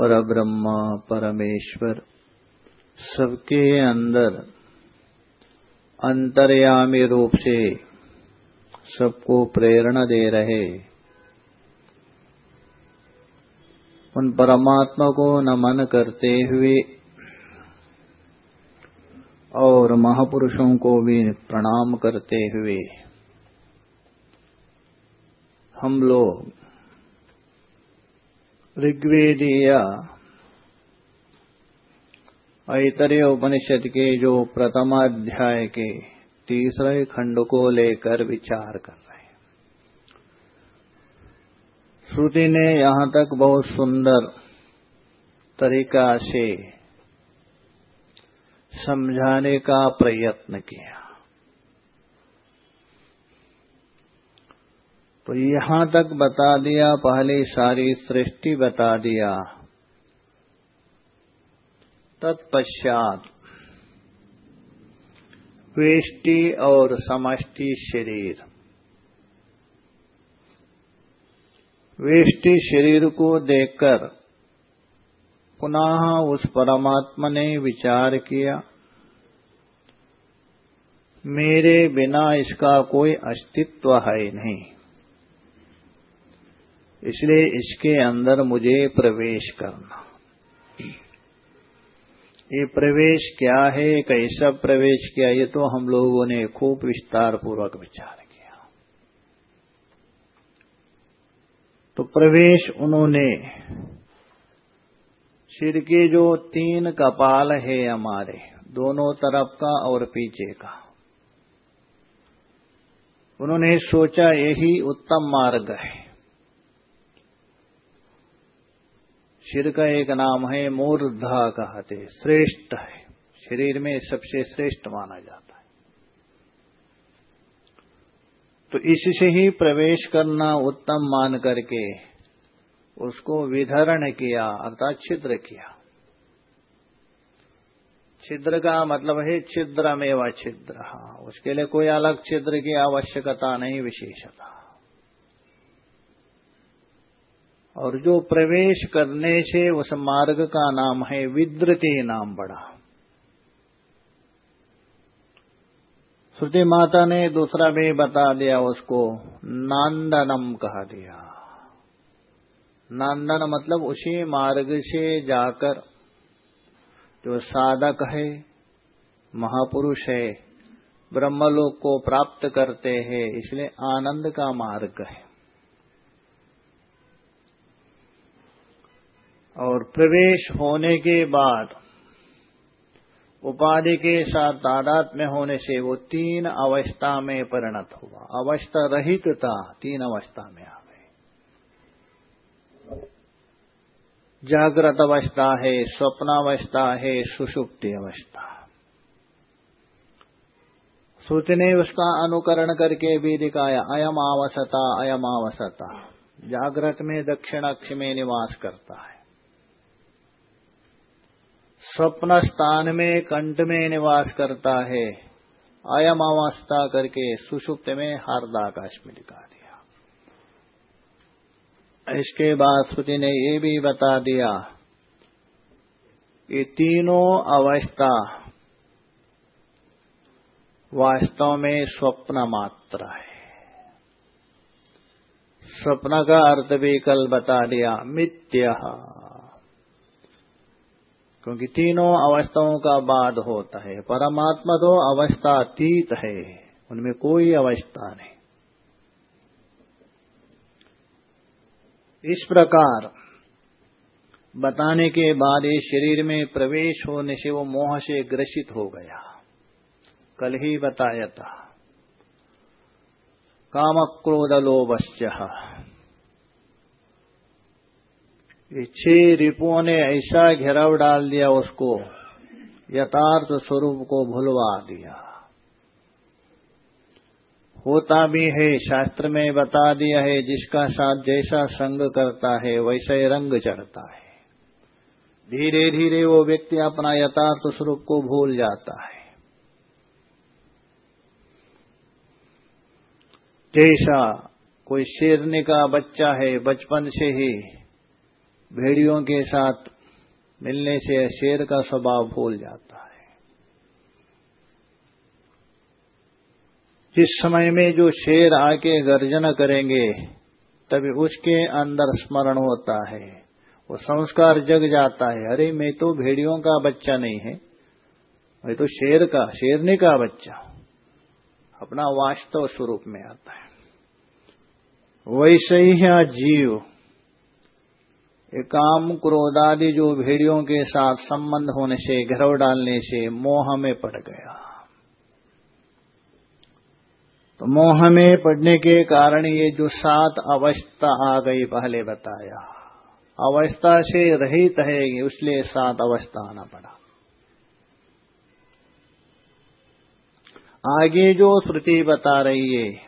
पर ब्रह्मा परमेश्वर, सबके अंदर अंतर्यामी रूप से सबको प्रेरणा दे रहे। उन परमात्मा को नमन करते हुए और महापुरुषों को भी प्रणाम करते हुए हम लोग ऋग्वेदीय। ऐतरेय उपनिषद के जो प्रथमाध्याय के तीसरे खंड को लेकर विचार कर रहे हैं। श्रुति ने यहाँ तक बहुत सुंदर तरीका से समझाने का प्रयत्न किया। तो यहाँ तक बता दिया, पहले सारी सृष्टि बता दिया। तत्पश्चात वेष्टि और समष्टि शरीर। वेष्टि शरीर को देखकर पुनः उस परमात्मा ने विचार किया, मेरे बिना इसका कोई अस्तित्व है नहीं। इसलिए इसके अंदर मुझे प्रवेश करना। ये प्रवेश क्या है? कैसा प्रवेश किया, ये तो हम लोगों ने खूब विस्तार पूर्वक विचार किया। तो प्रवेश उन्होंने, सिर के जो तीन कपाल है हमारे, दोनों तरफ़ का और पीछे का, उन्होंने सोचा यही उत्तम मार्ग है। शिर का एक नाम है मूर्धा कहते श्रेष्ठ है। शरीर में सबसे श्रेष्ठ माना जाता है। तो इससे ही प्रवेश करना उत्तम मान करके उसको विधरण किया, अर्थात छिद्र किया। छिद्र का मतलब है छिद्र में व छिद्र। हाँ उसके लिए कोई अलग छिद्र की आवश्यकता नहीं, विशेषता। और जो प्रवेश करने से उस मार्ग का नाम है विद्रति नाम बड़ा। श्रुति माता ने दूसरा भी बता दिया उसको, नांदनम कहा दिया। नांदन मतलब उसी मार्ग से जाकर जो साधक है, महापुरुष है, ब्रह्मलोक को प्राप्त करते हैं, इसलिए आनंद का मार्ग है। और प्रवेश होने के बाद उपाधि के साथ तादाद में होने से वो तीन अवस्था में परिणत हुआ। अवस्था रहित था, तीन अवस्था में आ गए। जागृत अवस्था है स्वप्नावस्था है, सुषुप्ति अवस्था। श्रुति ने उसका अनुकरण करके भी दिखाया, अयम आवसता अयम आवसता। जागृत में दक्षिण अक्ष में निवास करता है। स्वप्न स्थान में, कंठ में निवास करता है। अयम अवस्था करके सुषुप्त में हार्दाकाश में दिखा दिया। इसके बाद श्रुति ने ये भी बता दिया, ये तीनों अवस्था वास्तव में स्वप्न मात्र है। स्वप्न का अर्थ भी कल बता दिया मित्य क्योंकि तीनों अवस्थाओं का बाद होता है, परमात्मा तो अवस्था अतीत है, उनमें कोई अवस्था नहीं। इस प्रकार बताने के बाद ये शरीर में प्रवेश होने से वो मोह से ग्रसित हो गया। कल ही बताया था काम क्रोध लोभश्च छह रिपुओं ने ऐसा घेराव डाल दिया उसको, यथार्थ स्वरूप को भुलवा दिया। होता भी है, शास्त्र में बता दिया है, जिसका साथ जैसा संग करता है, वैसे रंग चढ़ता है। धीरे धीरे वो व्यक्ति अपना यथार्थ स्वरूप को भूल जाता है। जैसा कोई शेरने का बच्चा है, बचपन से ही भेड़ियों के साथ मिलने से शेर का स्वभाव भूल जाता है। जिस समय में जो शेर आके गर्जन करेंगे, तभी उसके अंदर स्मरण होता है। वो संस्कार जग जाता है। अरे, मैं तो भेड़ियों का बच्चा नहीं है। मैं तो शेर का, शेरने का बच्चा अपना वास्तव स्वरूप में आता है। वैसे ही है जीव। ये काम क्रोधादि जो भेड़ियों के साथ संबंध होने से, घरव डालने से मोह में पड़ गया। तो मोह में पड़ने के कारण ये जो सात अवस्था आ गई, पहले बताया। अवस्था से रहित है इसलिए सात अवस्था आना पड़ा। आगे जो श्रुति बता रही है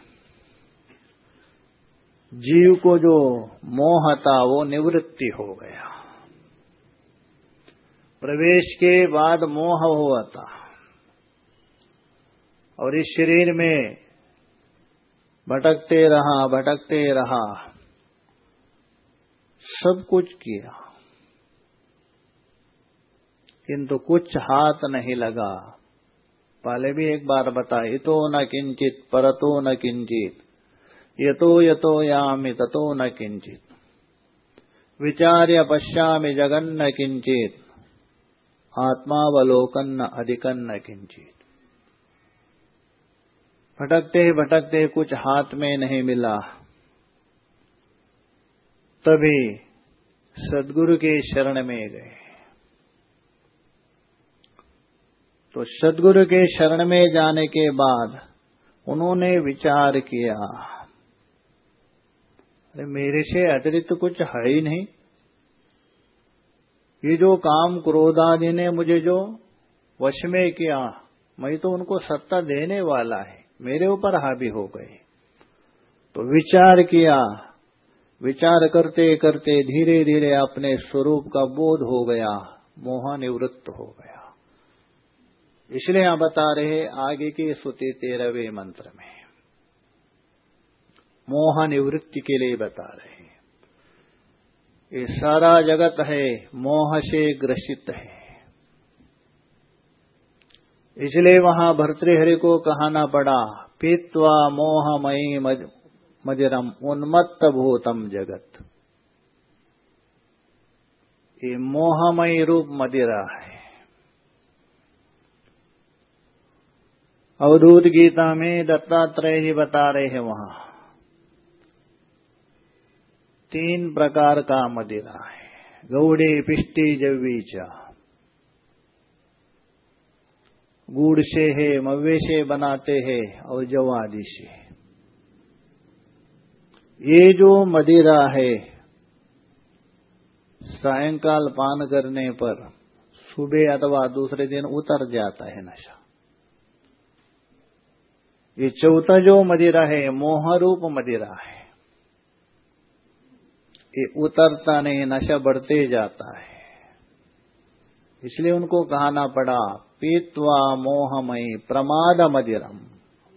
जीव को जो मोह था, वो निवृत्ति हो गया। प्रवेश के बाद मोह हुआ था। और इस शरीर में भटकते रहा भटकते रहा, सब कुछ किया। किंतु कुछ हाथ नहीं लगा। पहले भी एक बार बताए तो न किंचित, परतो न किंचित। यतो यतो यामि ततो न किंचित विचार्य पश्यामि जगन्न किंचित आत्मावलोकन न अधिकन न किंचित भटकते भटकते कुछ हाथ में नहीं मिला। तभी सदगुरु के शरण में गए। तो सदगुरु के शरण में जाने के बाद उन्होंने विचार किया। अरे मेरे से अतिरिक्त तो कुछ है ही नहीं। ये जो काम क्रोधादि ने मुझे जो वश में किया, मैं तो उनको सत्ता देने वाला है। मेरे ऊपर हावी हो गए। तो विचार किया। विचार करते करते धीरे धीरे अपने स्वरूप का बोध हो गया मोह निवृत्त हो गया। इसलिए यहाँ बता रहे आगे के स्तुति तेरहवें मंत्र में। मोह निवृत्ति के लिए बता रहे हैं। ये सारा जगत है, मोह से ग्रसित है। इसलिए वहाँ भर्तृहरि को कहना पड़ा, पीत्वा मोहमयी मजरम उन्मत्त भूतम जगत। ये मोहमयी रूप मदिरा है। अवधूत गीता में दत्तात्रेय ही बता रहे हैं वहाँ। तीन प्रकार का मदिरा है। गौड़े, पिष्टी जवीचा गुड़ से है मवे से बनाते हैं और जवादी से। ये जो मदिरा है, सायंकाल पान करने पर सुबह अथवा दूसरे दिन उतर जाता है नशा। ये चौथा जो मदिरा है, मोहरूप मदिरा है। कि उतरता नहीं, नशा बढ़ते जाता है। इसलिए उनको कहना पड़ा, पीतवा मोहमयी प्रमाद मदिरम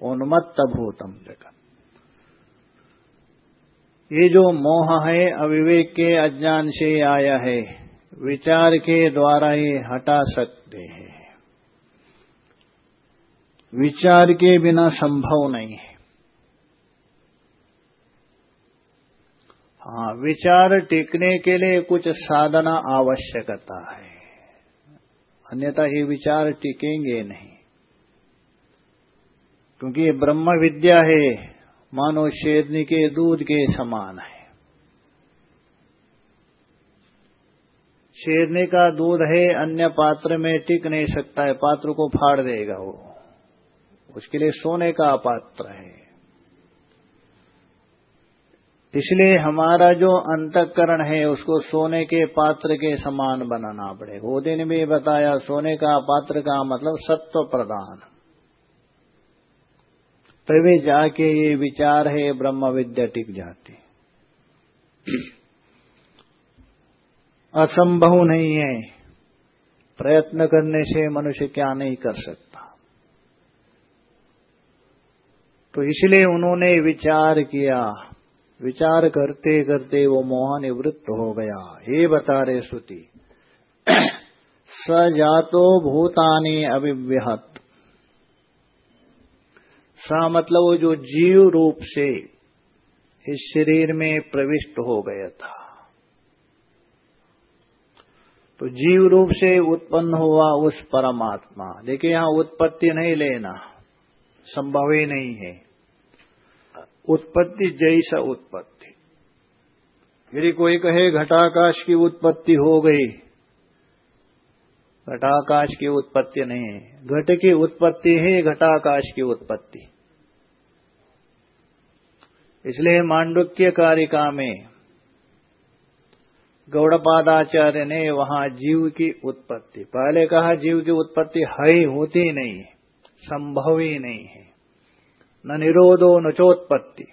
उन्मत्त भूतम जगत। ये जो मोह है, अविवेक के अज्ञान से आया है, विचार के द्वारा ही हटा सकते हैं। विचार के बिना संभव नहीं है। हाँ विचार टिकने के लिए कुछ साधना आवश्यकता है। अन्यथा ये विचार टिकेंगे नहीं। क्योंकि ये ब्रह्म विद्या है मानो शेरनी के दूध के समान है। शेरनी का दूध है, अन्य पात्र में टिक नहीं सकता है, पात्र को फाड़ देगा वो। उसके लिए सोने का पात्र है। इसलिए हमारा जो अंतकरण है, उसको सोने के पात्र के समान बनाना पड़ेगा वो दिन भी बताया, सोने का पात्र का मतलब सत्व प्रदान। तभी जाके ये विचार है, ब्रह्म विद्या टिक जाती। असंभव नहीं है। प्रयत्न करने से मनुष्य क्या नहीं कर सकता। तो इसलिए उन्होंने विचार किया। विचार करते करते वो मोह निवृत्त हो गया। हे बता रहे श्रुति, स जातो भूतानी अभिव्यहत। सा मतलब वो जो जीव रूप से इस शरीर में प्रविष्ट हो गया था। तो जीव रूप से उत्पन्न हुआ उस परमात्मा। देखिए यहाँ उत्पत्ति नहीं लेना, संभव ही नहीं है। उत्पत्ति जैसा उत्पत्ति। यदि कोई कहे, घटाकाश की उत्पत्ति हो गई। घटाकाश की उत्पत्ति नहीं है। घट की उत्पत्ति है, घटाकाश की उत्पत्ति। इसलिए मांडुक्य कारिका में गौड़पादाचार्य ने वहाँ जीव की उत्पत्ति। पहले कहा, जीव की उत्पत्ति है होती नहीं संभव ही नहीं है। न निरोधो न चोत्पत्ति।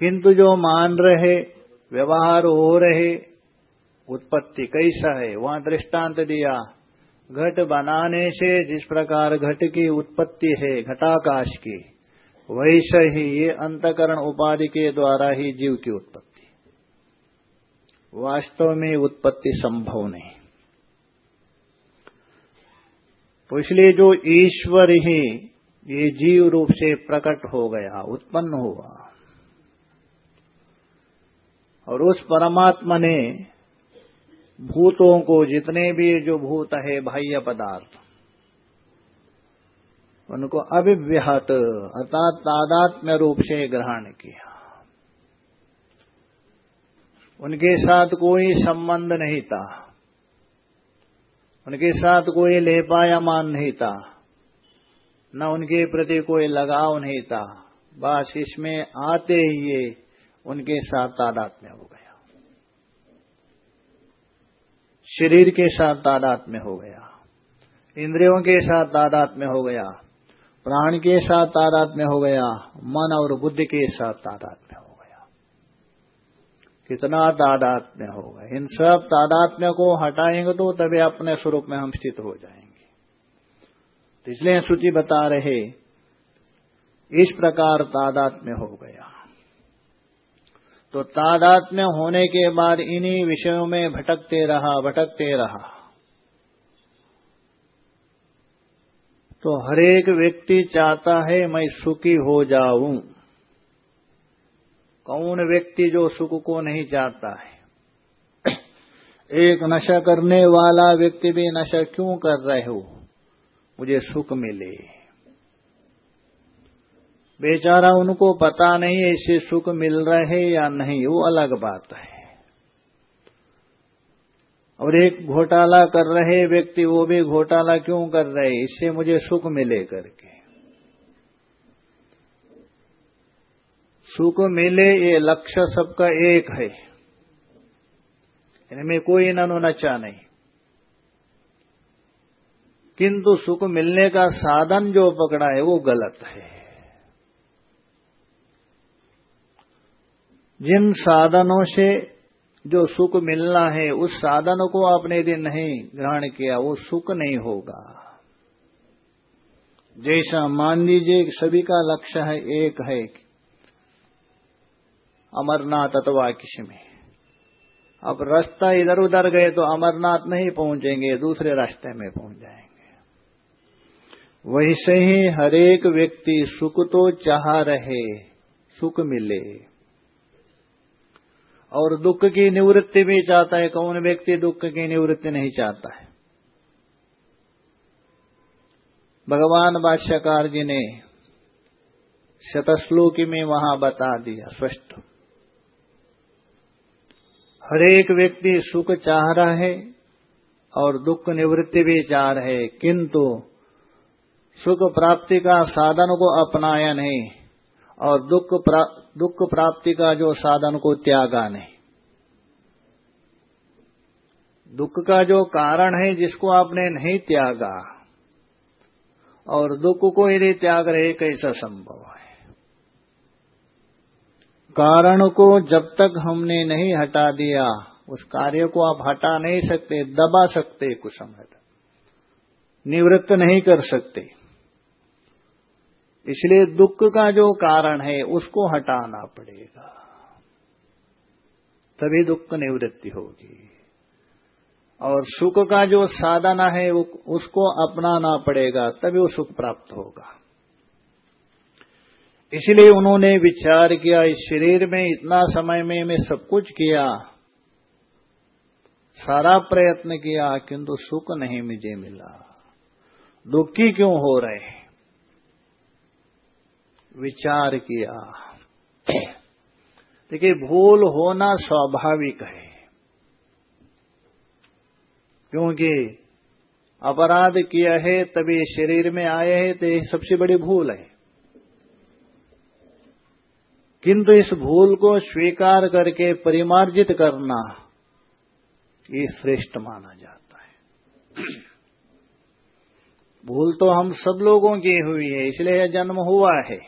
किंतु जो मान रहे, व्यवहार हो रहे, उत्पत्ति कैसा है? वहाँ दृष्टांत दिया। घट बनाने से जिस प्रकार घट की उत्पत्ति है, घटाकाश की, वैसे ही ये अंतकरण उपाधि के द्वारा ही जीव की उत्पत्ति। वास्तव में उत्पत्ति संभव नहीं। तो इसलिए जो ईश्वर ही, ये जीव रूप से प्रकट हो गया, उत्पन्न हुआ। और उस परमात्मा ने भूतों को, जितने भी जो भूत है, बाह्य पदार्थ, उनको अभिव्याहत अर्थात तादात्म्य रूप से ग्रहण किया। उनके साथ कोई संबंध नहीं था। उनके साथ कोई लेपायामान नहीं था, न उनके प्रति कोई लगाव नहीं था। बस इसमें आते ही ये उनके साथ तादात में हो गया। शरीर के साथ तादात में हो गया। इंद्रियों के साथ तादात में हो गया। प्राण के साथ तादात में हो गया। मन और बुद्धि के साथ तादात में हो कितना तादात्म्य होगा। इन सब तादात्म्य को हटाएँगे तो तभी अपने स्वरूप में हम स्थित हो जाएँगे। तो इसलिए श्रुति बता रहे, इस प्रकार तादात्म्य हो गया। तो तादात्म्य होने के बाद इन्हीं विषयों में भटकते रहा भटकते रहा। तो हरेक व्यक्ति चाहता है, मैं सुखी हो जाऊँ। कौन व्यक्ति जो सुख को नहीं चाहता है? एक नशा करने वाला व्यक्ति भी नशा क्यों कर रहे हो? मुझे सुख मिले। बेचारा उनको पता नहीं ऐसे सुख मिल रहे या नहीं वो अलग बात है। और एक घोटाला कर रहे व्यक्ति वो भी घोटाला क्यों कर रहे? इससे मुझे सुख मिले करके। सुख मिले ये लक्ष्य सबका एक है। इनमें कोई ननो नचा नहीं। किंतु सुख मिलने का साधन जो पकड़ा है वो गलत है। जिन साधनों से जो सुख मिलना है, उस साधन को आपने दिन नहीं ग्रहण किया, वो सुख नहीं होगा। जैसा मान लीजिए सभी का लक्ष्य है, एक है अमरनाथ अथवा किसी में। अब रास्ता इधर उधर गए तो अमरनाथ नहीं पहुँचेंगे, दूसरे रास्ते में पहुँच जाएँगे। वैसे ही हरेक व्यक्ति सुख तो चाह रहे, सुख मिले। और दुख की निवृत्ति भी चाहता है, कौन व्यक्ति दुख की निवृत्ति नहीं चाहता है? भगवान बादशाहकार जी ने शतश्लोकी में वहाँ बता दिया, स्पष्ट। हरेक व्यक्ति सुख चाह रहा है और दुख निवृत्ति भी चाह रहे किंतु सुख प्राप्ति का साधन को अपनाया नहीं और दुख प्रा, दुख प्राप्ति का जो साधन को त्यागा नहीं। दुख का जो कारण है जिसको आपने नहीं त्यागा और दुख को यदि त्याग रहे कैसा संभव है? कारण को जब तक हमने नहीं हटा दिया, उस कार्य को आप हटा नहीं सकते, दबा सकते तक। निवृत्त नहीं कर सकते। इसलिए दुख का जो कारण है, उसको हटाना पड़ेगा। तभी दुख निवृत्ति होगी। और सुख का जो साधना है उसको अपनाना पड़ेगा, तभी वो सुख प्राप्त होगा। इसलिए उन्होंने विचार किया, इस शरीर में, इतना समय में मैं सब कुछ किया, सारा प्रयत्न किया, किंतु सुख नहीं मुझे मिला। दुखी क्यों हो रहे विचार किया। देखिए, भूल होना स्वाभाविक है। क्योंकि अपराध किया है, तभी शरीर में आए हैं तो ये सबसे बड़ी भूल है। किंतु इस भूल को स्वीकार करके परिमार्जित करना ये श्रेष्ठ माना जाता है। भूल तो हम सब लोगों की हुई है, इसलिए जन्म हुआ है।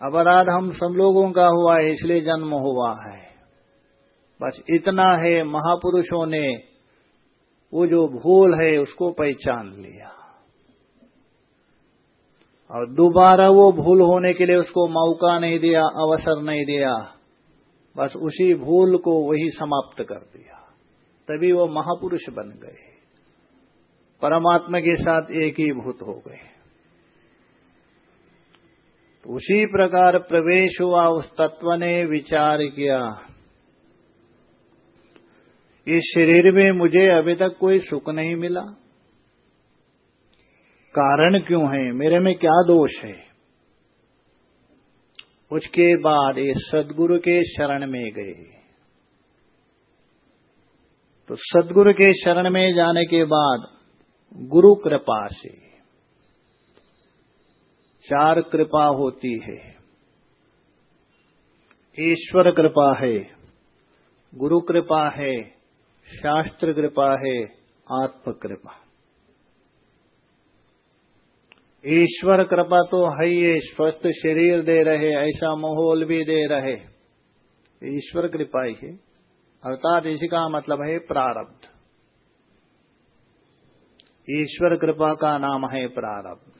अपराध हम सब लोगों का हुआ है, इसलिए जन्म हुआ है। बस इतना है, महापुरुषों ने वो जो भूल है, उसको पहचान लिया। और दोबारा वो भूल होने के लिए उसको मौका नहीं दिया, अवसर नहीं दिया। बस उसी भूल को वही समाप्त कर दिया। तभी वो महापुरुष बन गए। परमात्मा के साथ एक ही भूत हो गए। तो उसी प्रकार प्रवेश हुआ, उस तत्व ने विचार किया। इस शरीर में मुझे अभी तक कोई सुख नहीं मिला। कारण क्यों है? मेरे में क्या दोष है? उसके बाद ये सदगुरु के शरण में गए। तो सदगुरु के शरण में जाने के बाद गुरु कृपा से चार कृपा होती है। ईश्वर कृपा है, गुरु कृपा है, शास्त्र कृपा है, आत्म कृपा। ईश्वर कृपा तो है ये स्वस्थ शरीर दे रहे, ऐसा माहौल भी दे रहे। ईश्वर कृपा ही अर्थात इसी का मतलब है प्रारब्ध। ईश्वर कृपा का नाम है प्रारब्ध।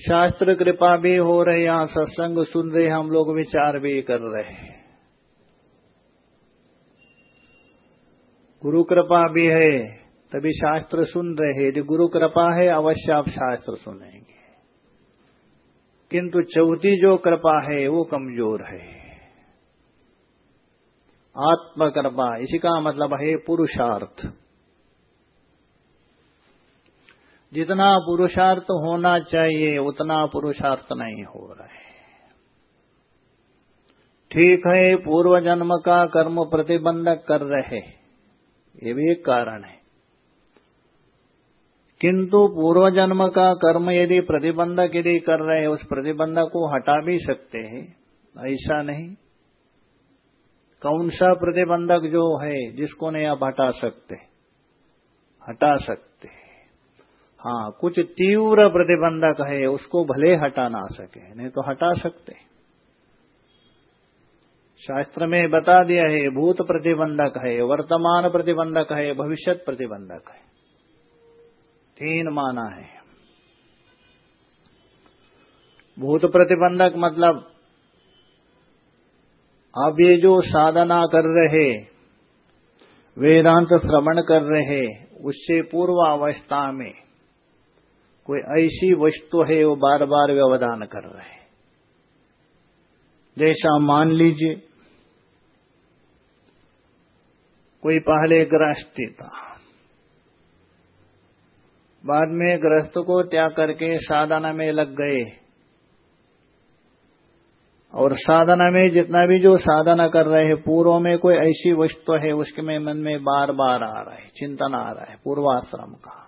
शास्त्र कृपा भी हो रहे यहाँ सत्संग सुन रहे, हम लोग विचार भी कर रहे हैं। गुरु कृपा भी है तभी शास्त्र सुन रहे यदि गुरु कृपा है, अवश्य आप शास्त्र सुनेंगे। किंतु चौथी जो कृपा है, वो कमज़ोर है। आत्म कृपा इसी का मतलब है पुरुषार्थ। जितना पुरुषार्थ होना चाहिए, उतना पुरुषार्थ नहीं हो रहा है। ठीक है पूर्व जन्म का कर्म प्रतिबंधक कर रहे ये भी एक कारण है। किंतु पूर्व जन्म का कर्म यदि प्रतिबंधक यदि कर रहे हैं, उस प्रतिबंधक को हटा भी सकते हैं। ऐसा नहीं। कौन सा प्रतिबंधक जो है, जिसको नहीं आप हटा सकते? हटा सकते हाँ कुछ तीव्र प्रतिबंधक है, उसको भले हटा ना सके, नहीं तो हटा सकते। शास्त्र में बता दिया है, भूत प्रतिबंधक है, वर्तमान प्रतिबंधक है, भविष्य प्रतिबंधक है। तीन माना है। भूत प्रतिबंधक मतलब अब ये जो साधना कर रहे, वेदांत श्रवण कर रहे, उससे पूर्व अवस्था में कोई ऐसी वस्तु है वो बार बार व्यवधान कर रहे। जैसा मान लीजिए, कोई पहले ग्रस्त था बाद में ग्रस्त को त्याग करके साधना में लग गए। और साधना में जितना भी जो साधना कर रहे हैं, पूर्व में कोई ऐसी वस्तु है, उसके में मन में बार बार आ रहा है, चिंतन आ रहा है, पूर्वाश्रम का।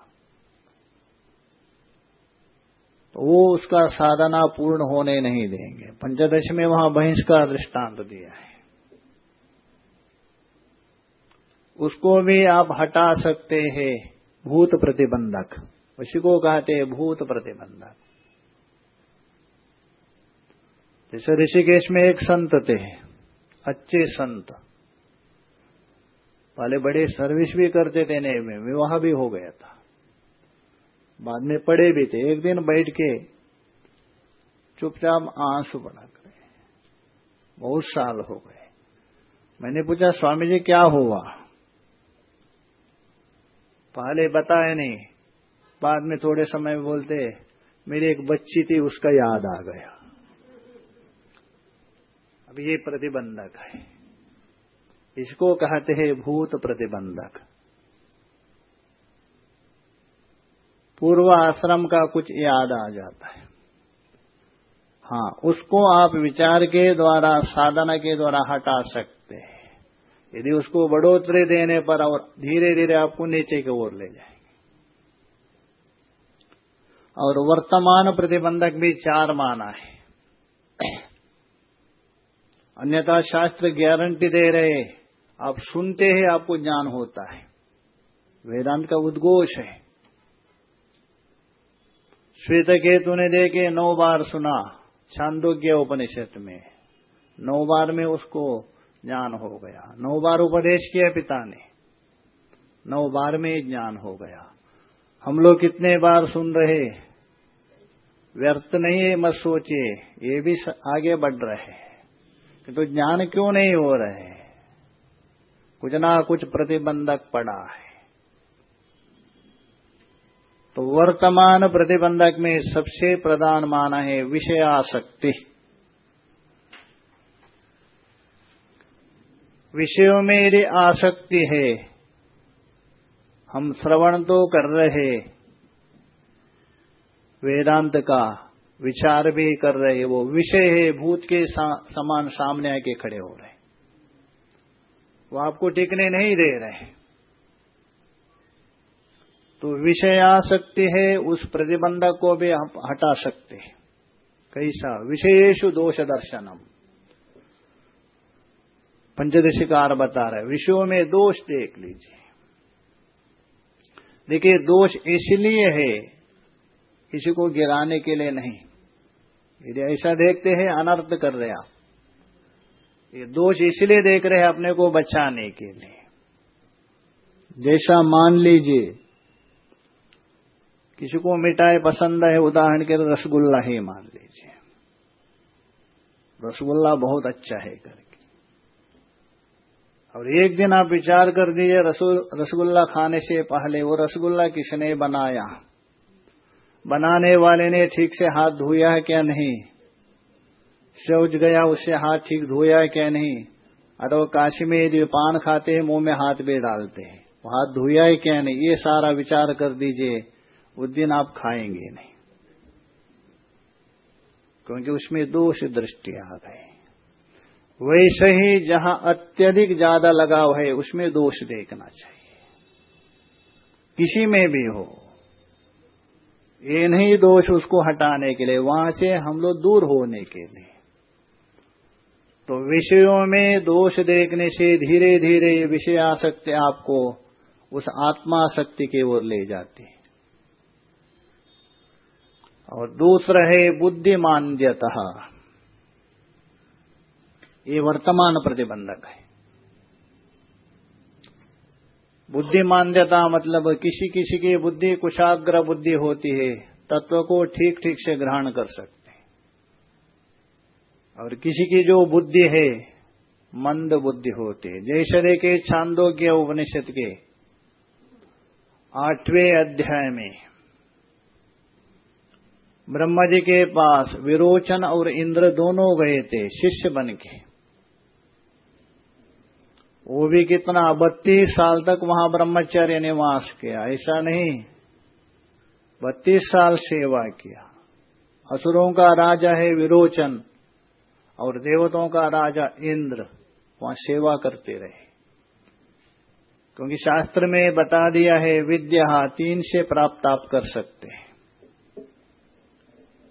तो वो उसका साधना पूर्ण होने नहीं देंगे। पंचदश में वहाँ भैंस का दृष्टांत दिया है। उसको भी आप हटा सकते हैं। भूत प्रतिबंधक। उसी को कहते हैं भूत प्रतिबंधक। जैसे ऋषिकेश में एक संत थे, अच्छे संत। पहले बड़े सर्विस भी करते थे ने में, विवाह भी हो गया था। बाद में पड़े भी थे, एक दिन बैठ के चुपचाप आँसू बढ़ा करे। बहुत साल हो गए। मैंने पूछा, स्वामी जी, क्या हुआ? पहले बताया नहीं, बाद में थोड़े समय में बोलते, मेरी एक बच्ची थी, उसका याद आ गया। अब ये प्रतिबंधक है। इसको कहते हैं भूत प्रतिबंधक। पूर्व आश्रम का कुछ याद आ जाता है। हाँ उसको आप विचार के द्वारा, साधना के द्वारा हटा सकते यदि उसको बढ़ोतरी देने पर और धीरे धीरे आपको नीचे की ओर ले जाएँगे। और वर्तमान प्रतिबंधक भी चार माना है। अन्यथा शास्त्र गारंटी दे रहे आप सुनते हैं, आपको ज्ञान होता है। वेदांत का उद्घोष है। श्वेत केतु ने देखे, नौ बार सुना, छांदोग्य उपनिषद में। नौ बार में उसको ज्ञान हो गया। नौ बार उपदेश किया पिता ने। नौ बार में ज्ञान हो गया। हम लोग कितने बार सुन रहे? व्यर्थ नहीं है, मत सोचिए। ये भी आगे बढ़ रहे कि तो ज्ञान क्यों नहीं हो रहे? कुछ ना कुछ प्रतिबंधक पड़ा है। तो वर्तमान प्रतिबंधक में सबसे प्रधान माना है विषयाशक्ति विषयों में यदि आसक्ति है हम श्रवण तो कर रहे वेदांत का विचार भी कर रहे वो विषय है भूत के सा, समान सामने आके खड़े हो रहे। वो आपको टिकने नहीं दे रहे। तो विषय आ आसक्ति है उस प्रतिबंधक को भी हम हटा सकते हैं। कैसा? विषयेशु दोष दर्शनम पंचदशिकार बता रहे विषयों में दोष देख लीजिए। देखिए, दोष इसलिए है, किसी को गिराने के लिए नहीं। यदि ऐसा देखते हैं, अनर्थ कर रहे आप। ये दोष इसलिए देख रहे हैं अपने को बचाने के लिए। जैसा मान लीजिए, किसी को मिठाई पसंद है, उदाहरण के रसगुल्ला ही मान लीजिए। रसगुल्ला बहुत अच्छा है करके और एक दिन आप विचार कर दीजिए रसगुल्ला खाने से पहले वो रसगुल्ला किसने बनाया? बनाने वाले ने ठीक से हाथ धोया है क्या नहीं? शौच गया, उससे हाथ ठीक धोया है क्या नहीं? अथवा काशी में यदि पान खाते हैं, मुँह में हाथ भी डालते हैं। वो हाथ धोया है क्या नहीं? ये सारा विचार कर दीजिए, उस दिन आप खाएँगे नहीं। क्योंकि उसमें दोष दृष्टि आ गए। वैसे ही जहाँ अत्यधिक ज़्यादा लगाव है, उसमें दोष देखना चाहिए। किसी में भी हो ये नहीं दोष उसको हटाने के लिए, वहाँ से हम लोग दूर होने के लिए। तो विषयों में दोष देखने से धीरे धीरे ये विषय आसक्ति आपको, उस आत्मा शक्ति की ओर ले जाती है। और दूसरा है बुद्धिमान्यतः ये वर्तमान प्रतिबंधक है। बुद्धिमान्यता मतलब किसी किसी की बुद्धि, कुशाग्र बुद्धि होती है, तत्व को ठीक ठीक से ग्रहण कर सकते हैं। और किसी की जो बुद्धि है, मंद बुद्धि होती है। जैसे के छांदोग्य उपनिषद के आठवें अध्याय में, ब्रह्मा जी के पास विरोचन और इंद्र दोनों गए थे, शिष्य बन के। वो भी कितना, बत्तीस साल तक वहाँ ब्रह्मचर्य निवास किया, ऐसा नहीं। बत्तीस साल सेवा किया। असुरों का राजा है विरोचन, और देवताओं का राजा इंद्र, वहाँ सेवा करते रहे। क्योंकि शास्त्र में बता दिया है, विद्या तीन से प्राप्त आप कर सकते हैं।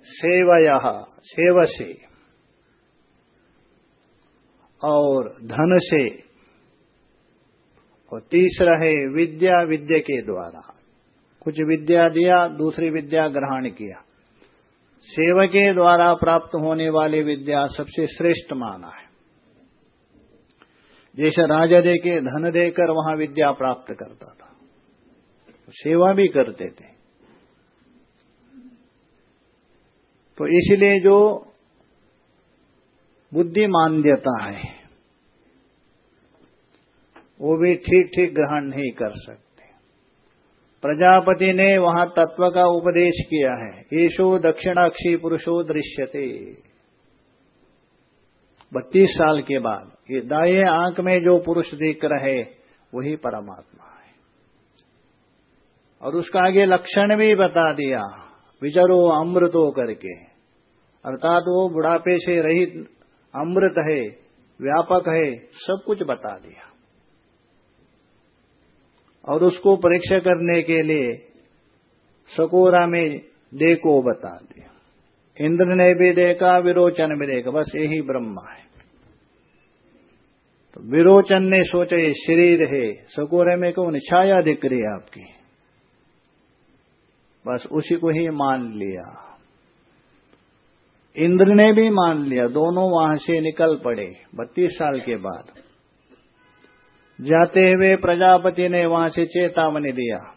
सेवया सेव से और धन से और तीसरा है विद्या विद्या के द्वारा। कुछ विद्या दिया, दूसरी विद्या ग्रहण किया। सेवा के द्वारा प्राप्त होने वाली विद्या सबसे श्रेष्ठ माना है। जैसे राजा दे के धन देकर वहाँ विद्या प्राप्त करता था। सेवा भी करते थे। तो इसलिए जो बुद्धिमान्यता है वो भी ठीक ठीक ग्रहण नहीं कर सकते। प्रजापति ने वहाँ तत्व का उपदेश किया है। येषो दक्षिणाक्षी पुरुषो दृश्यते। बत्तीस साल के बाद ये दाए आँख में जो पुरुष दिख रहे, वही परमात्मा है। और उसका आगे लक्षण भी बता दिया, विचरो अमृतो करके। अर्थात वो बुढ़ापे से रहित अमृत है, व्यापक है, सब कुछ बता दिया। और उसको परीक्षा करने के लिए सकोरा में देखो बता दिया। इंद्र ने भी देखा, विरोचन भी देखा, बस यही ब्रह्मा है। तो विरोचन ने सोचा, ये शरीर है, सकोरे में कौन छाया दिख रही है आपकी। बस उसी को ही मान लिया। इंद्र ने भी मान लिया, दोनों वहाँ से निकल पड़े, बत्तीस साल के बाद। जाते हुए प्रजापति ने वहाँ से चेतावनी दिया।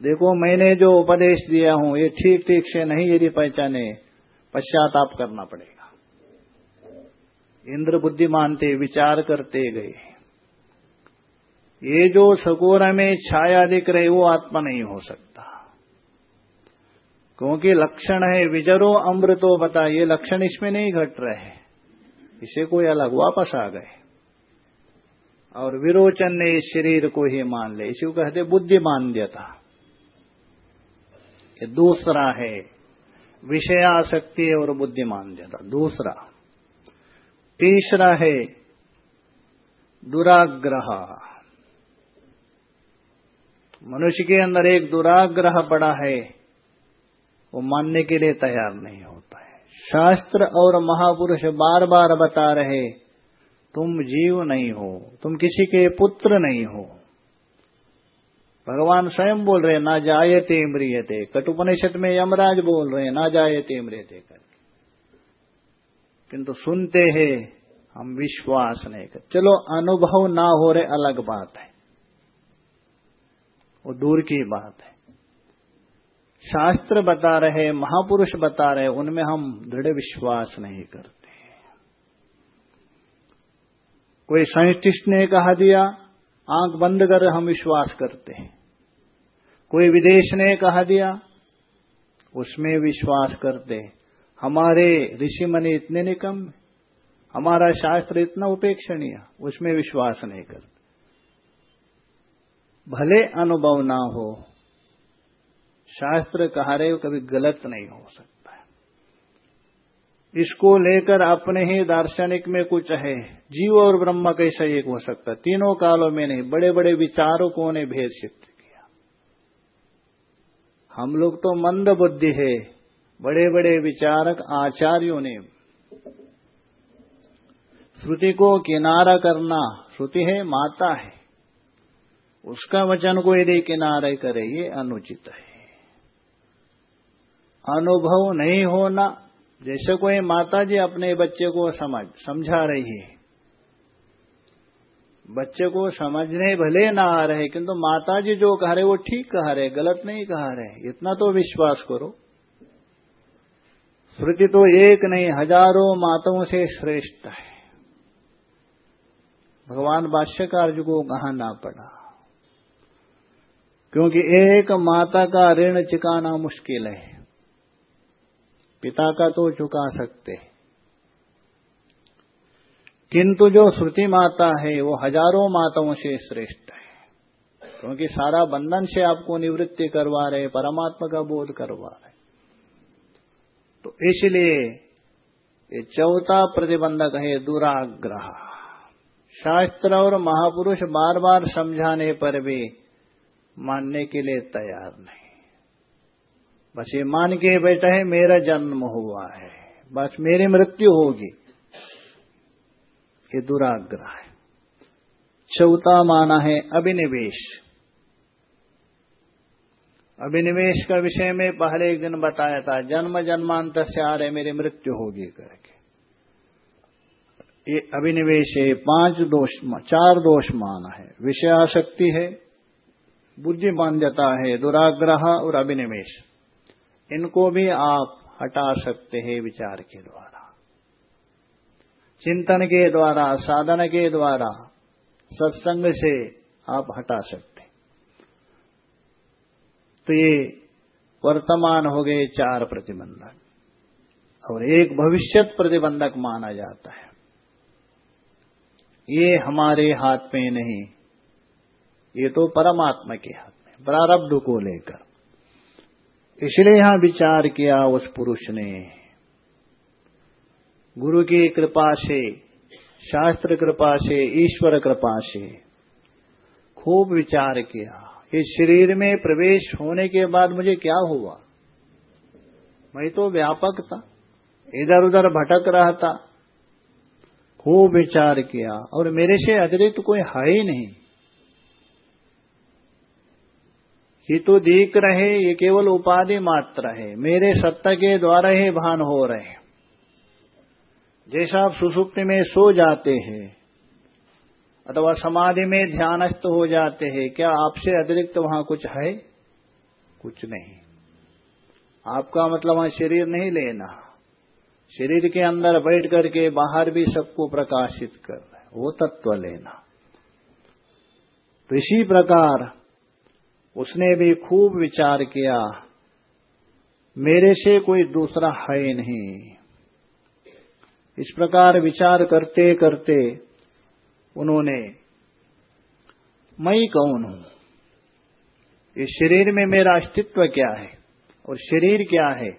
देखो, मैंने जो उपदेश दिया हूँ, ये ठीक ठीक से नहीं यदि पहचाने पश्चाताप करना पड़ेगा। इंद्र बुद्धि मानते विचार करते गए। ये जो सकोर में छाया दिख रही, वो आत्मा नहीं हो सकता। क्योंकि लक्षण है, विजरो अमृतो बता ये लक्षण इसमें नहीं घट रहे। इसे कोई अलग वापस आ गए। और विरोचन ने इस शरीर को ही मान ले। इसी को कहते बुद्धिमान्यता ये दूसरा है विषयाशक्ति और बुद्धिमान्यता दूसरा। तीसरा है दुराग्रह। मनुष्य के अंदर एक दुराग्रह पड़ा है, वो मानने के लिए तैयार नहीं होता है। शास्त्र और महापुरुष बार बार बता रहे तुम जीव नहीं हो, तुम किसी के पुत्र नहीं हो। भगवान स्वयं बोल रहे ना जायते मृियते कटुपनिषद में यमराज बोल रहे ना जायते मृियते करके। किंतु सुनते हैं, हम विश्वास नहीं कर चलो, अनुभव ना हो रहे, अलग बात है। वो दूर की बात है। शास्त्र बता रहे, महापुरुष बता रहे, उनमें हम दृढ़ विश्वास नहीं करते। कोई साइंटिस्ट ने कहा दिया, आँख बंद कर हम विश्वास करते हैं। कोई विदेश ने कहा दिया, उसमें विश्वास करते हमारे ऋषि मनी इतने निकम हमारा शास्त्र इतना उपेक्षणीय, उसमें विश्वास नहीं करते। भले अनुभव ना हो, शास्त्र कहा रहे कभी गलत नहीं हो सकता। इसको लेकर अपने ही दार्शनिक में कुछ है। जीव और ब्रह्म कैसा एक हो सकता? तीनों कालों में नहीं बड़े बड़े विचारकों ने भेद सिद्ध किया। हम लोग तो मंद बुद्धि है बड़े बड़े विचारक आचार्यों ने। श्रुति को किनारा करना, श्रुति है माता है। उसका वचन को यदि किनारे करे, ये अनुचित है। अनुभव नहीं होना जैसे कोई माता जी अपने बच्चे को समझ, समझा रही है। बच्चे को समझने भले ना आ रहे, किंतु माता जी जो कह रहे, वो ठीक कह रहे, गलत नहीं कह रहे। इतना तो विश्वास करो। श्रुति तो एक नहीं, हज़ारों माताओं से श्रेष्ठ है। भगवान भाष्यकार जी को कहना पड़ा। क्योंकि एक माता का ऋण चिकाना मुश्किल है। पिता का तो चुका सकते किंतु जो श्रुति माता है, वो हज़ारों माताओं से श्रेष्ठ है। क्योंकि सारा बंधन से आपको निवृत्ति करवा रहे, परमात्मा का बोध करवा रहे। तो इसलिए ये चौथा प्रतिबंधक है दुराग्रह। शास्त्र और महापुरुष बार बार समझाने पर भी मानने के लिए तैयार नहीं। बस ये मान के बैठा है, मेरा जन्म हुआ है। बस मेरी मृत्यु होगी। ये दुराग्रह है। चौथा माना है अभिनिवेश। अभिनिवेश का विषय में पहले एक दिन बताया था, जन्म जन्मांतर से आ रहे मेरी मृत्यु होगी करके। ये अभिनिवेश है, पाँच दोष चार दोष माना है। विषयाशक्ति है बुद्धिमान्यता है, दुराग्रह और अभिनिवेश। इनको भी आप हटा सकते हैं विचार के द्वारा। चिंतन के द्वारा, साधन के द्वारा, सत्संग से आप हटा सकते तो ये वर्तमान हो गए चार प्रतिबंधक। और एक भविष्यत प्रतिबंधक माना जाता है। ये हमारे हाथ में नहीं, ये तो परमात्मा के हाथ में, प्रारब्ध को लेकर। इसलिए यहाँ विचार किया उस पुरुष ने। गुरु की कृपा से, शास्त्र कृपा से, ईश्वर कृपा से खूब विचार किया। इस शरीर में प्रवेश होने के बाद मुझे क्या हुआ? मैं तो व्यापक था इधर उधर भटक रहा था। खूब विचार किया, और मेरे से अतिरिक्त कोई है ही नहीं। ये तो दिख रहे, ये केवल उपाधि मात्र है। मेरे सत्ता के द्वारा ही भान हो रहे जैसा आप सुसुप्ति में सो जाते हैं, अथवा समाधि में ध्यानस्थ हो जाते हैं, क्या आपसे अतिरिक्त तो वहाँ कुछ है? कुछ नहीं। आपका मतलब वहाँ शरीर नहीं लेना। शरीर के अंदर बैठ करके बाहर भी सबको प्रकाशित कर वो तत्व लेना। तो इसी प्रकार उसने भी खूब विचार किया, मेरे से कोई दूसरा है नहीं। इस प्रकार विचार करते करते उन्होंने, मैं कौन हूँ? इस शरीर में मेरा अस्तित्व क्या है? और शरीर क्या है?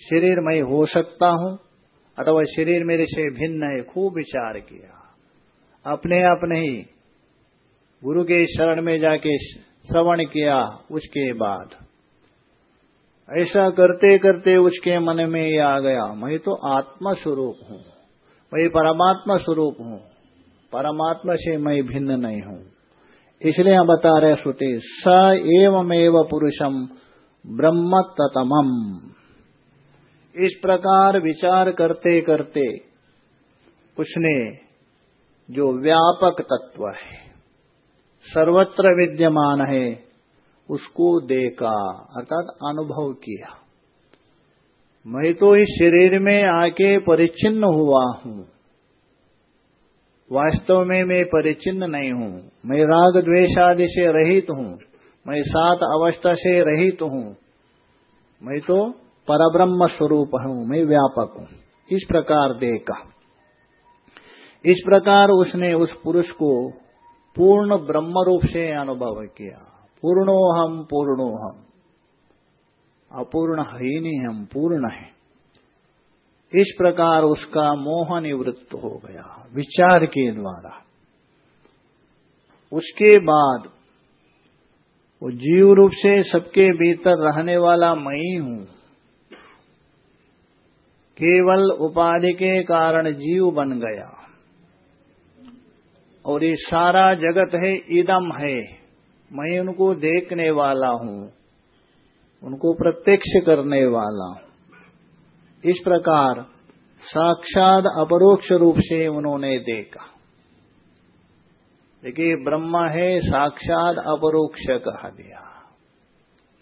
शरीर मैं हो सकता हूँ? अथवा शरीर मेरे से भिन्न है? खूब विचार किया। अपने अपने ही गुरु के शरण में जाके श्रवण किया उसके बाद। ऐसा करते करते उसके मन में ये आ गया, मैं तो आत्मा स्वरूप हूँ, मैं परमात्मा स्वरूप हूँ, परमात्मा से मैं भिन्न नहीं हूँ। इसलिए हम बता रहे श्रुति, स एवमेव पुरुषम ब्रह्म ततमम इस प्रकार विचार करते करते उसने जो व्यापक तत्व है सर्वत्र विद्यमान है, उसको देखा, अर्थात अनुभव किया। मैं तो इस शरीर में आके परिचिन्न हुआ हूँ। वास्तव में मैं परिचिन्न नहीं हूँ। मैं राग द्वेष आदि से रहित हूँ। मैं सात अवस्था से रहित हूँ। मैं तो परब्रह्म स्वरूप हूँ। मैं व्यापक हूँ। इस प्रकार देखा। इस प्रकार उसने उस पुरुष को पूर्ण ब्रह्म रूप से अनुभव किया। पूर्णोहम पूर्णोहम अपूर्ण है ही नहीं हम पूर्ण है इस प्रकार उसका मोह निवृत्त हो गया, विचार के द्वारा। उसके बाद वो जीव रूप से सबके भीतर रहने वाला मैं ही हूँ। केवल उपाधि के कारण जीव बन गया। और ये सारा जगत है, इदम है। मैं उनको देखने वाला हूँ, उनको प्रत्यक्ष करने वाला हूँ। इस प्रकार साक्षात अपरोक्ष रूप से उन्होंने देखा। देखिए, ब्रह्मा है, साक्षात अपरोक्ष कहा दिया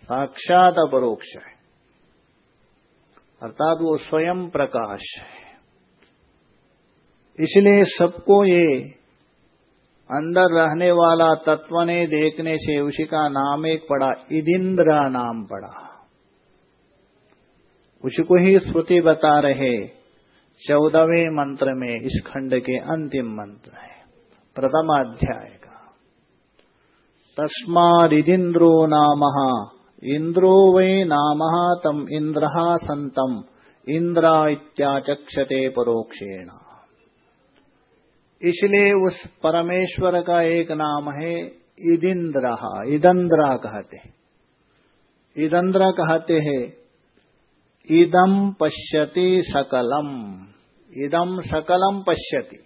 साक्षात अपरोक्ष है। अर्थात वो स्वयं प्रकाश है। इसलिए सबको ये अंदर रहने वाला तत्व ने देखने से उसी का नाम एक पड़ा, इदिंद्रा नाम पड़ा। उसी को ही श्रुति बता रहे, चौदहवें मंत्र में, इस खंड के अंतिम मंत्र है, प्रथम अध्याय का। तस्मादिंद्रो नाम, इंद्रो वै नाम, तम इंद्र संतम इंद्रा इत्याचक्षते परोक्षेण। इसलिए उस परमेश्वर का एक नाम है इदिंद्र, इदंद्रा कहते हैं। इदंद्र कहते हैं इदम पश्यति सकलम। इदम सकलम पश्यति।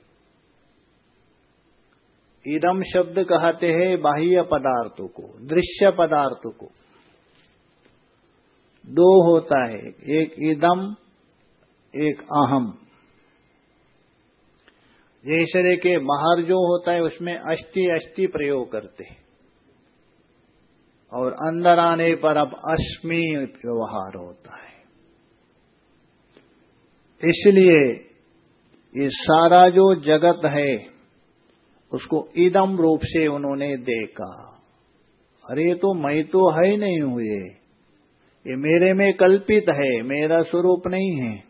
इदम शब्द कहते हैं बाह्य पदार्थों को, दृश्य पदार्थ को। दो होता है, एक इदम एक अहम। जैसे के बाहर जो होता है, उसमें अस्थि अस्थि प्रयोग करते हैं। और अंदर आने पर अब अश्मी व्यवहार होता है। इसलिए ये सारा जो जगत है, उसको इदम रूप से उन्होंने देखा। अरे तो मैं तो है नहीं हुए। ये मेरे में कल्पित है, मेरा स्वरूप नहीं है।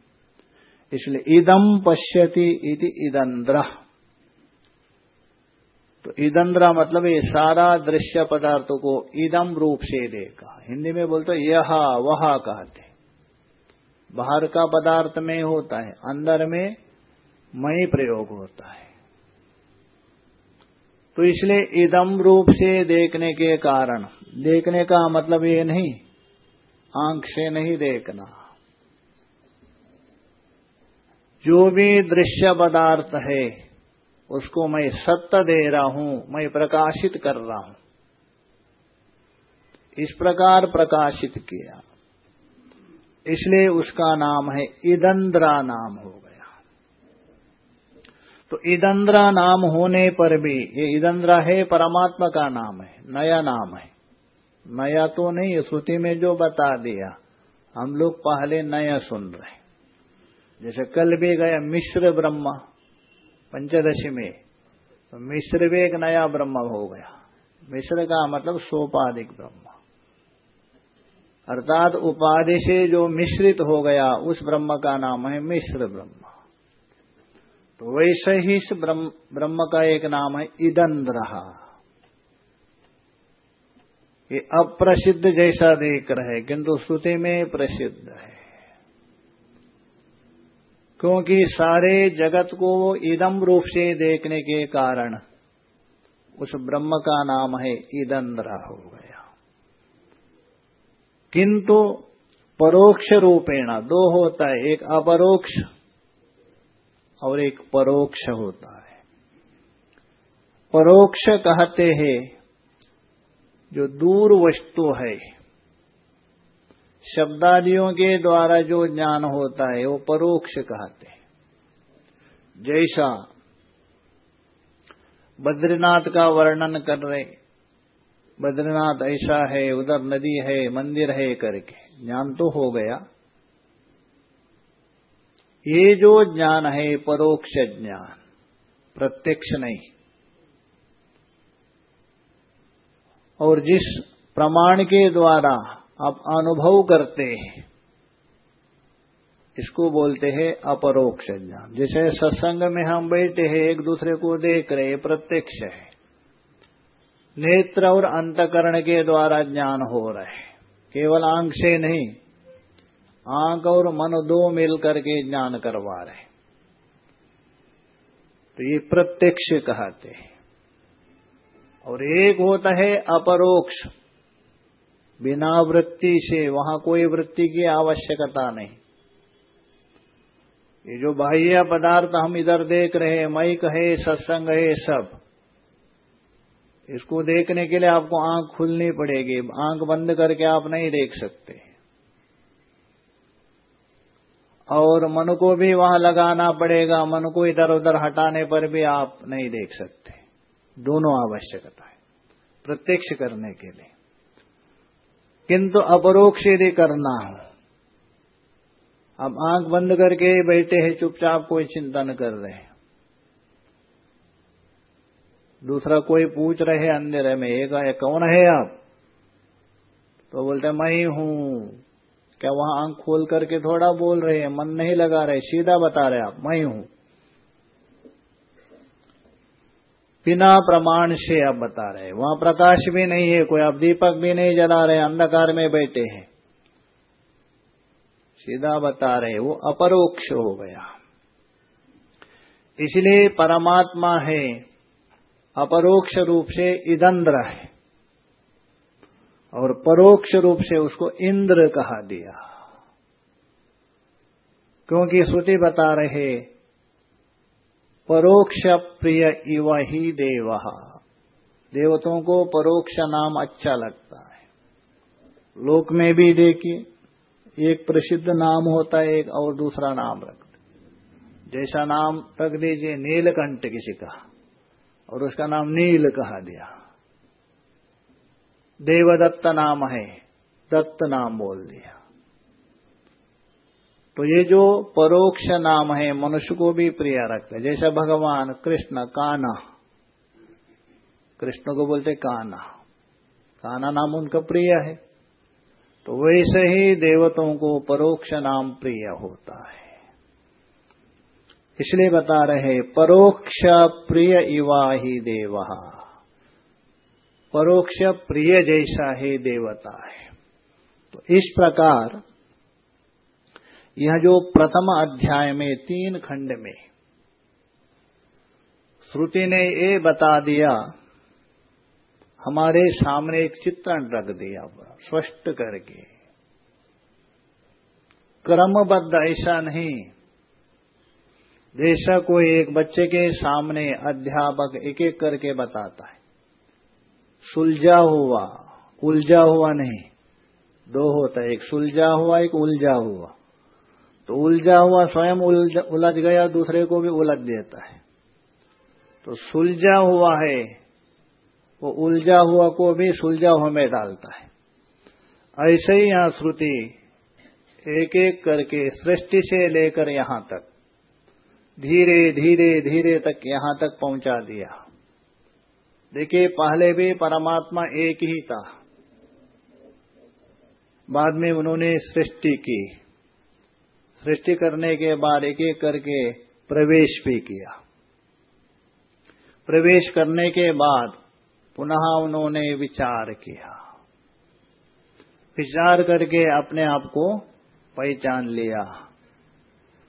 इसलिए इदम पश्यति इति इदंद्र तो इदंद्रा मतलब ये सारा दृश्य पदार्थों को इदम रूप से देखा। हिंदी में बोलते यह, वह कहते बाहर का पदार्थ में होता है, अंदर में मई प्रयोग होता है। तो इसलिए इदम रूप से देखने के कारण, देखने का मतलब ये नहीं, आँख से नहीं देखना। जो भी दृश्य पदार्थ है, उसको मैं सत्य दे रहा हूँ, मैं प्रकाशित कर रहा हूँ। इस प्रकार प्रकाशित किया। इसलिए उसका नाम है इदंद्रा नाम हो गया। तो इदंद्रा नाम होने पर भी, ये इदंद्रा है, परमात्मा का नाम है, नया नाम है। नया तो नहीं, श्रुति में जो बता दिया, हम लोग पहले नया सुन रहे जैसे कल भी गया मिश्र ब्रह्मा पंचदशी में तो मिश्र भी एक नया ब्रह्म हो गया। मिश्र का मतलब सोपाधिक ब्रह्म। अर्थात उपाधि से जो मिश्रित हो गया, उस ब्रह्म का नाम है मिश्र ब्रह्म। तो वैसे ही इस ब्रह्म का एक नाम है इदंद्र ये अप्रसिद्ध जैसा देख रहे किंतु श्रुति में प्रसिद्ध है। क्योंकि सारे जगत को इदम रूप से देखने के कारण उस ब्रह्म का नाम है इदंद्रा हो गया। किंतु परोक्ष रूपेण दो होता है, एक अपरोक्ष और एक परोक्ष होता है। परोक्ष कहते हैं, जो दूर वस्तु है शब्दादियों के द्वारा जो ज्ञान होता है, वो परोक्ष कहते हैं। जैसा बद्रीनाथ का वर्णन कर रहे बद्रीनाथ ऐसा है, उधर नदी है, मंदिर है करके, ज्ञान तो हो गया। ये जो ज्ञान है, परोक्ष ज्ञान, प्रत्यक्ष नहीं। और जिस प्रमाण के द्वारा आप अनुभव करते हैं। इसको बोलते हैं अपरोक्ष ज्ञान। जैसे सत्संग में हम बैठे हैं, एक दूसरे को देख रहे प्रत्यक्ष है। नेत्र और अंतकरण के द्वारा ज्ञान हो रहे केवल आँख से नहीं, आँख और मन दो मिलकर के ज्ञान करवा रहे तो ये प्रत्यक्ष कहते हैं। और एक होता है अपरोक्ष। बिना वृत्ति से, वहाँ कोई वृत्ति की आवश्यकता नहीं। ये जो बाह्य पदार्थ हम इधर देख रहे हैं, मैक है, सत्संग है, सब। इसको देखने के लिए आपको आँख खुलनी पड़ेगी। आँख बंद करके आप नहीं देख सकते। और मन को भी वहाँ लगाना पड़ेगा, मन को इधर उधर हटाने पर भी आप नहीं देख सकते। दोनों आवश्यकता है, प्रत्यक्ष करने के लिए। किंतु अपरोक्ष यदि करना। हो अब आँख बंद करके बैठे हैं, चुपचाप कोई चिंता न कर रहे दूसरा कोई पूछ रहे हैं अंधेरे में, एक कौन है आप? तो बोलते मैं ही हूँ। क्या वहाँ आँख खोल करके थोड़ा बोल रहे हैं? मन नहीं लगा रहे, सीधा बता रहे आप, मैं हूँ। बिना प्रमाण से आप बता रहे वहाँ प्रकाश भी नहीं है, कोई आप दीपक भी नहीं जला रहे अंधकार में बैठे हैं। सीधा बता रहे वो अपरोक्ष हो गया। इसलिए परमात्मा है, अपरोक्ष रूप से इदंद्र है। और परोक्ष रूप से उसको इंद्र कहा दिया। क्योंकि श्रुति बता रहे परोक्ष प्रिय इव ही देव। देवतों को परोक्ष नाम अच्छा लगता है। लोक में भी देखिए, एक प्रसिद्ध नाम होता है, एक और दूसरा नाम रख जैसा नाम रख दीजिए, नीलकंठ किसी का, और उसका नाम नील कहा दिया। देवदत्त नाम है, दत्त नाम बोल दिया। तो ये जो परोक्ष नाम है, मनुष्य को भी प्रिय रखते हैं। जैसा भगवान, कृष्ण काना कृष्ण को बोलते काना काना नाम उनका प्रिय है। तो वैसे ही देवताओं को परोक्ष नाम प्रिय होता है। इसलिए बता रहे परोक्ष प्रिय इवा ही देव। परोक्ष प्रिय जैसा ही देवता है। तो इस प्रकार यह जो प्रथम अध्याय में, तीन खंड में, श्रुति ने ये बता दिया, हमारे सामने एक चित्रण रख दिया स्पष्ट करके। क्रमबद्ध ऐसा नहीं। जैसा कोई एक बच्चे के सामने अध्यापक एक एक करके बताता है। सुलझा हुआ, उलझा हुआ नहीं। दो होता है, एक सुलझा हुआ, एक उलझा हुआ। तो उलझा हुआ स्वयं उलझ गया, दूसरे को भी उलझ देता है। तो सुलझा हुआ है, वो उलझा हुआ को भी सुलझा हुआ में डालता है। ऐसे ही यहाँ श्रुति एक एक करके सृष्टि से लेकर यहाँ तक, धीरे धीरे धीरे तक यहाँ तक पहुँचा दिया। देखिए, पहले भी परमात्मा एक ही था। बाद में उन्होंने सृष्टि की। सृष्टि करने के बाद एक एक करके प्रवेश भी किया। प्रवेश करने के बाद पुनः उन्होंने विचार किया। विचार करके अपने आप को पहचान लिया,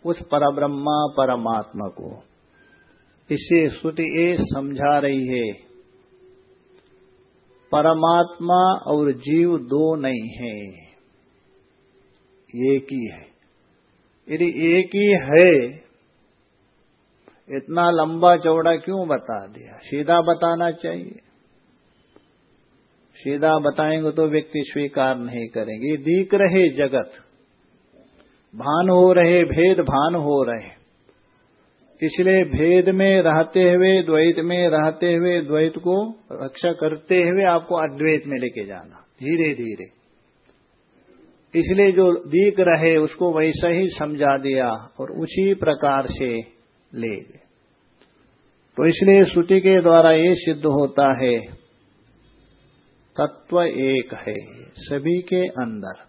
उस परब्रह्मा परमात्मा को। इसे श्रुति ये समझा रही है, परमात्मा और जीव दो नहीं है, एक ही है। यदि एक ही है, इतना लंबा चौड़ा क्यों बता दिया? सीधा बताना चाहिए। सीधा बताएँगे तो व्यक्ति स्वीकार नहीं करेंगे। दीख रहे जगत, भान हो रहे, भेद भान हो रहे। इसलिए भेद में रहते हुए, द्वैत में रहते हुए, द्वैत को रक्षा करते हुए आपको अद्वैत में लेके जाना। धीरे धीरे इसलिए जो दीख रहे, उसको वैसा ही समझा दिया और उसी प्रकार से ले गए। तो इसलिए श्रुति के द्वारा ये सिद्ध होता है, तत्व एक है, सभी के अंदर।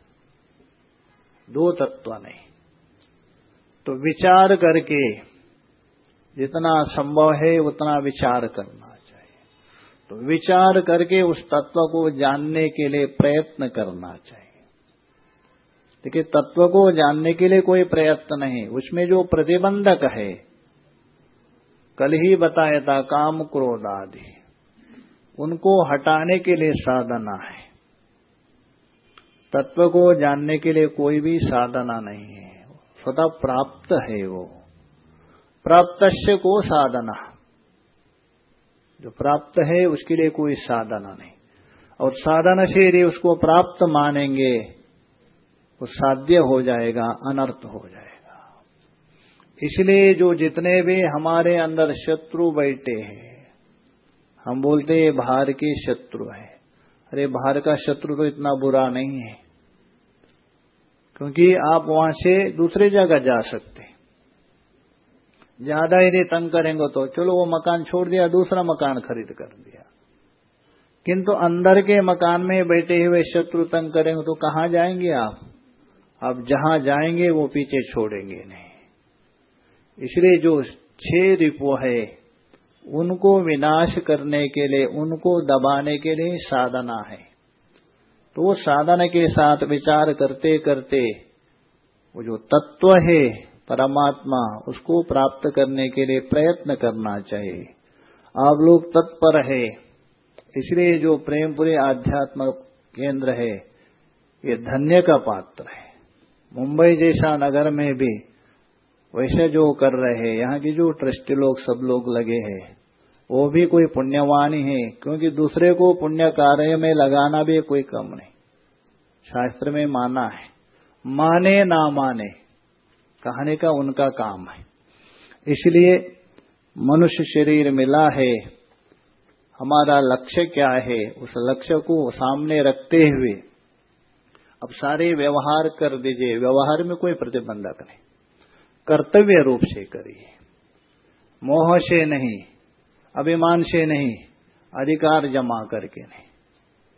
दो तत्व नहीं। तो विचार करके जितना संभव है, उतना विचार करना चाहिए। तो विचार करके उस तत्व को जानने के लिए प्रयत्न करना चाहिए। देखिए, तत्व को जानने के लिए कोई प्रयत्न नहीं। उसमें जो प्रतिबंधक है, कल ही बताया था, काम क्रोध आदि उनको हटाने के लिए साधना है। तत्व को जानने के लिए कोई भी साधना नहीं है। स्वतः प्राप्त है वो। प्राप्त को साधना। जो प्राप्त है, उसके लिए कोई साधना नहीं। और साधन से यदि उसको प्राप्त मानेंगे वो साध्य हो जाएगा, अनर्थ हो जाएगा। इसलिए जो जितने भी हमारे अंदर शत्रु बैठे हैं, हम बोलते हैं बाहर के शत्रु है। अरे, बाहर का शत्रु तो इतना बुरा नहीं है, क्योंकि आप वहाँ से दूसरी जगह जा सकते ज़्यादा यदि तंग करेंगे तो चलो, वो मकान छोड़ दिया, दूसरा मकान खरीद कर दिया। किंतु अंदर के मकान में बैठे हुए शत्रु तंग करेंगे तो कहाँ जाएँगे आप? अब जहाँ जाएँगे वो पीछे छोड़ेंगे नहीं। इसलिए जो छह रिपो है, उनको विनाश करने के लिए, उनको दबाने के लिए साधना है। तो वो साधना के साथ विचार करते करते, वो जो तत्व है, परमात्मा, उसको प्राप्त करने के लिए प्रयत्न करना चाहिए। आप लोग तत्पर है। इसलिए जो प्रेमपुरी आध्यात्म केंद्र है, ये धन्य का पात्र है। मुंबई जैसा नगर में भी वैसे जो कर रहे हैं, यहाँ की जो ट्रस्टी लोग सब लोग लगे हैं, वो भी कोई पुण्यवान ही है, क्योंकि दूसरे को पुण्य कार्य में लगाना भी कोई कम नहीं। शास्त्र में माना है, माने ना माने, कहने का उनका काम है। इसलिए मनुष्य शरीर मिला है, हमारा लक्ष्य क्या है, उस लक्ष्य को सामने रखते हुए अब सारे व्यवहार कर दीजिए, व्यवहार में कोई प्रतिबंधक नहीं। कर्तव्य रूप से करिए। मोह से नहीं, अभिमान से नहीं, अधिकार जमा करके नहीं।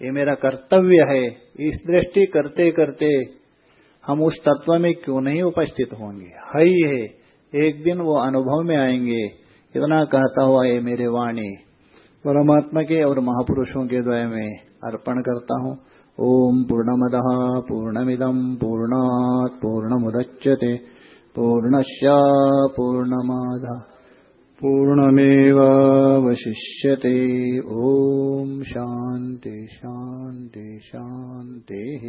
ये मेरा कर्तव्य है। इस दृष्टि करते करते हम उस तत्व में क्यों नहीं उपस्थित होंगे? है ही है। एक दिन वो अनुभव में आएँगे। इतना कहता हुआ ये मेरे वाणी। परमात्मा के और महापुरुषों के द्वय में अर्पण करता हूँ। ओम पूर्णमद पूर्णमिदम पूर्णात पूर्णमुदच्यते पूर्णश्या पूर्णमाद पूर्णमेवावशिष्यते। ॐ शान्ति शान्ति शान्तिः।